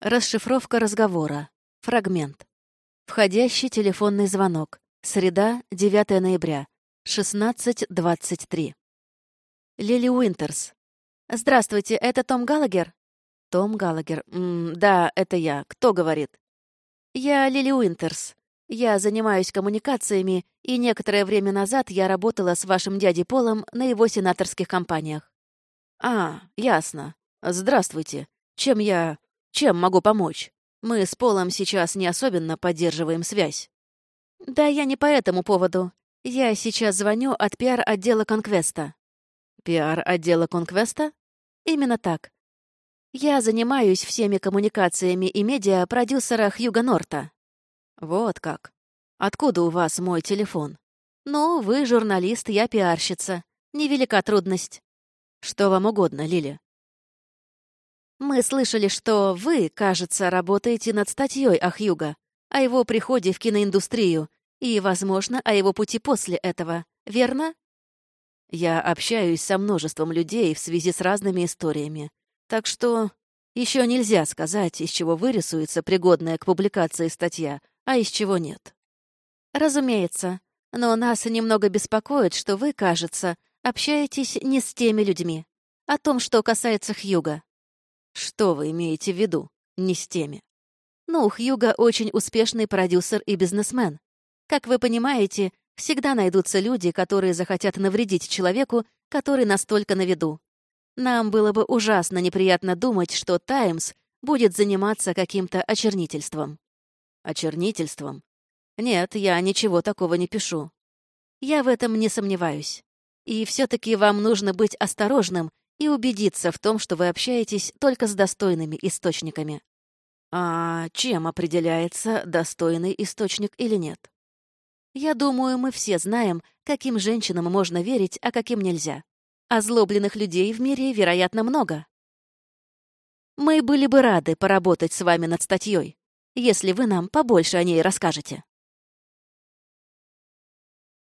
Расшифровка разговора. Фрагмент. Входящий телефонный звонок. Среда, 9 ноября. 16.23. Лили Уинтерс. «Здравствуйте, это Том Галагер?» «Том Галагер. М да, это я. Кто говорит?» «Я Лили Уинтерс. Я занимаюсь коммуникациями, и некоторое время назад я работала с вашим дядей Полом на его сенаторских кампаниях». «А, ясно. Здравствуйте. Чем я... чем могу помочь? Мы с Полом сейчас не особенно поддерживаем связь». «Да я не по этому поводу. Я сейчас звоню от пиар-отдела Конквеста». «Пиар-отдела Конквеста?» «Именно так. Я занимаюсь всеми коммуникациями и медиа продюсера Хьюга Норта». «Вот как. Откуда у вас мой телефон?» «Ну, вы журналист, я пиарщица. Невелика трудность». «Что вам угодно, Лили?» «Мы слышали, что вы, кажется, работаете над статьей о Хьюга, о его приходе в киноиндустрию и, возможно, о его пути после этого, верно?» «Я общаюсь со множеством людей в связи с разными историями, так что еще нельзя сказать, из чего вырисуется пригодная к публикации статья, а из чего нет». «Разумеется. Но нас немного беспокоит, что вы, кажется, общаетесь не с теми людьми. О том, что касается Хьюга». «Что вы имеете в виду? Не с теми?» «Ну, Хьюга очень успешный продюсер и бизнесмен. Как вы понимаете, всегда найдутся люди, которые захотят навредить человеку, который настолько на виду. Нам было бы ужасно неприятно думать, что «Таймс» будет заниматься каким-то очернительством. Очернительством? Нет, я ничего такого не пишу. Я в этом не сомневаюсь. И все-таки вам нужно быть осторожным и убедиться в том, что вы общаетесь только с достойными источниками. А чем определяется, достойный источник или нет? Я думаю, мы все знаем, каким женщинам можно верить, а каким нельзя. Озлобленных людей в мире, вероятно, много. Мы были бы рады поработать с вами над статьей, если вы нам побольше о ней расскажете.